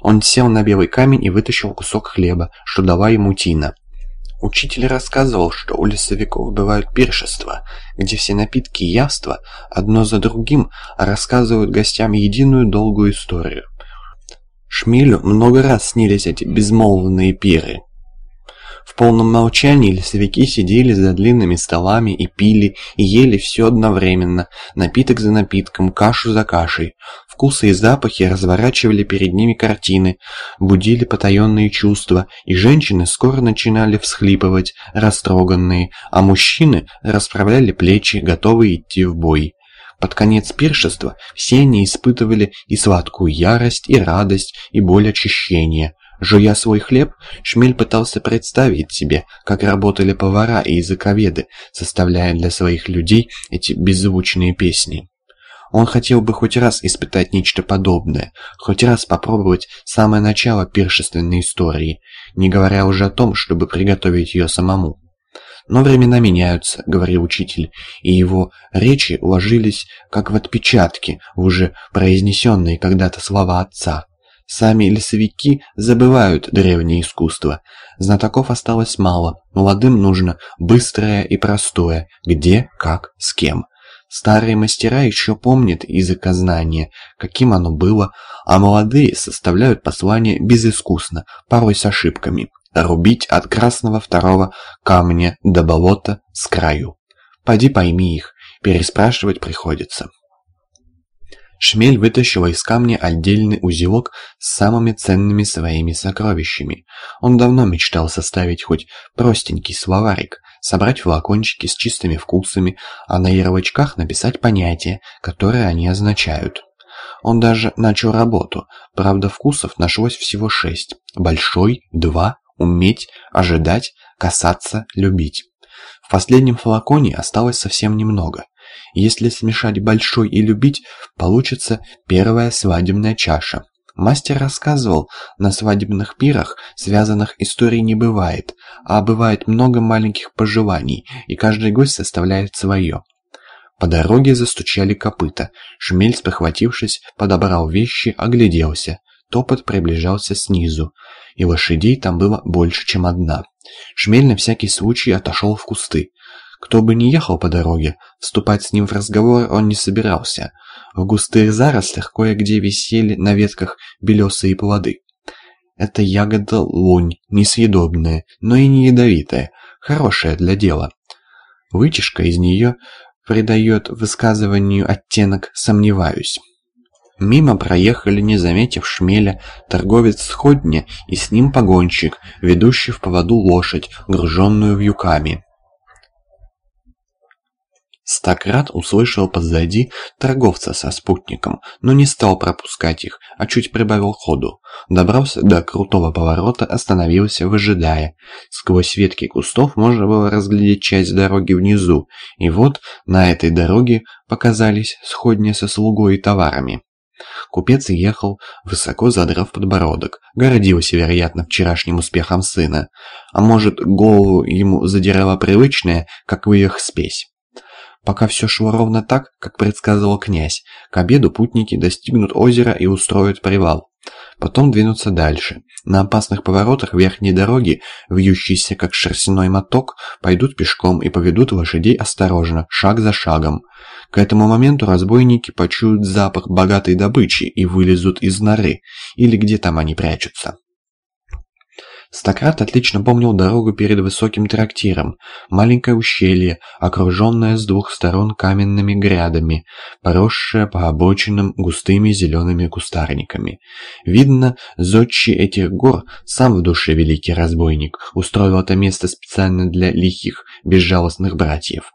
Он сел на белый камень и вытащил кусок хлеба, что дала ему Тина. Учитель рассказывал, что у лесовиков бывают пиршества, где все напитки и явства одно за другим рассказывают гостям единую долгую историю. Шмелю много раз снились эти безмолвные пиры. В полном молчании лесовики сидели за длинными столами и пили, и ели все одновременно, напиток за напитком, кашу за кашей. Вкусы и запахи разворачивали перед ними картины, будили потаенные чувства, и женщины скоро начинали всхлипывать, растроганные, а мужчины расправляли плечи, готовые идти в бой. Под конец пиршества все они испытывали и сладкую ярость, и радость, и боль очищения. Жуя свой хлеб, Шмель пытался представить себе, как работали повара и языковеды, составляя для своих людей эти беззвучные песни. Он хотел бы хоть раз испытать нечто подобное, хоть раз попробовать самое начало пиршественной истории, не говоря уже о том, чтобы приготовить ее самому. Но времена меняются, говорил учитель, и его речи уложились как в отпечатки в уже произнесенные когда-то слова отца. Сами лесовики забывают древнее искусство. Знатоков осталось мало, молодым нужно быстрое и простое, где, как, с кем. Старые мастера еще помнят языкознание, каким оно было, а молодые составляют послание безыскусно, порой с ошибками. Рубить от красного второго камня до болота с краю. Пойди пойми их, переспрашивать приходится. Шмель вытащил из камня отдельный узелок с самыми ценными своими сокровищами. Он давно мечтал составить хоть простенький словарик, собрать флакончики с чистыми вкусами, а на ярлычках написать понятия, которые они означают. Он даже начал работу, правда вкусов нашлось всего шесть. Большой, два, уметь, ожидать, касаться, любить. В последнем флаконе осталось совсем немного. Если смешать большой и любить, получится первая свадебная чаша. Мастер рассказывал, на свадебных пирах связанных историй не бывает, а бывает много маленьких пожеланий, и каждый гость составляет свое. По дороге застучали копыта. Шмель, спохватившись, подобрал вещи, огляделся. Топот приближался снизу, и лошадей там было больше, чем одна. Шмель на всякий случай отошел в кусты. Кто бы ни ехал по дороге, вступать с ним в разговор он не собирался. В густых зарослях кое-где висели на ветках белесые плоды. Это ягода лунь, несъедобная, но и не ядовитая, хорошая для дела. Вытяжка из нее придает высказыванию оттенок «сомневаюсь». Мимо проехали, не заметив шмеля, торговец сходня и с ним погонщик, ведущий в поводу лошадь, груженную вьюками. Стократ услышал позади торговца со спутником, но не стал пропускать их, а чуть прибавил ходу. Добрался до крутого поворота, остановился, выжидая. Сквозь ветки кустов можно было разглядеть часть дороги внизу, и вот на этой дороге показались сходни со слугой и товарами. Купец ехал, высоко задрав подбородок, гордился, вероятно, вчерашним успехом сына, а может, голову ему задирала привычная, как в их спесь. Пока все шло ровно так, как предсказывал князь, к обеду путники достигнут озера и устроят привал. Потом двинутся дальше. На опасных поворотах верхней дороги, вьющиеся как шерстяной моток, пойдут пешком и поведут лошадей осторожно, шаг за шагом. К этому моменту разбойники почуют запах богатой добычи и вылезут из норы, или где там они прячутся. Стократ отлично помнил дорогу перед высоким трактиром. Маленькое ущелье, окруженное с двух сторон каменными грядами, поросшее по обочинам густыми зелеными кустарниками. Видно, зодчий этих гор, сам в душе великий разбойник, устроил это место специально для лихих, безжалостных братьев.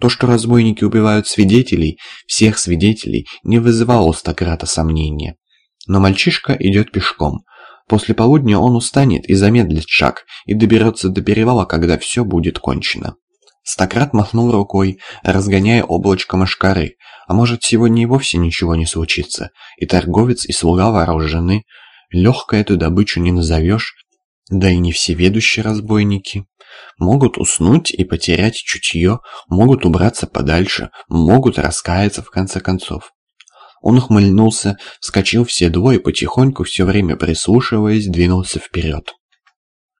То, что разбойники убивают свидетелей, всех свидетелей, не вызывало у Стократа сомнения. Но мальчишка идет пешком – После полудня он устанет и замедлит шаг, и доберется до перевала, когда все будет кончено. Стократ махнул рукой, разгоняя облачко мошкары. А может, сегодня и вовсе ничего не случится, и торговец, и слуга вооружены. Легко эту добычу не назовешь, да и не всеведущие разбойники. Могут уснуть и потерять чутье, могут убраться подальше, могут раскаяться в конце концов. Он ухмыльнулся, вскочил все двое, потихоньку, все время прислушиваясь, двинулся вперед.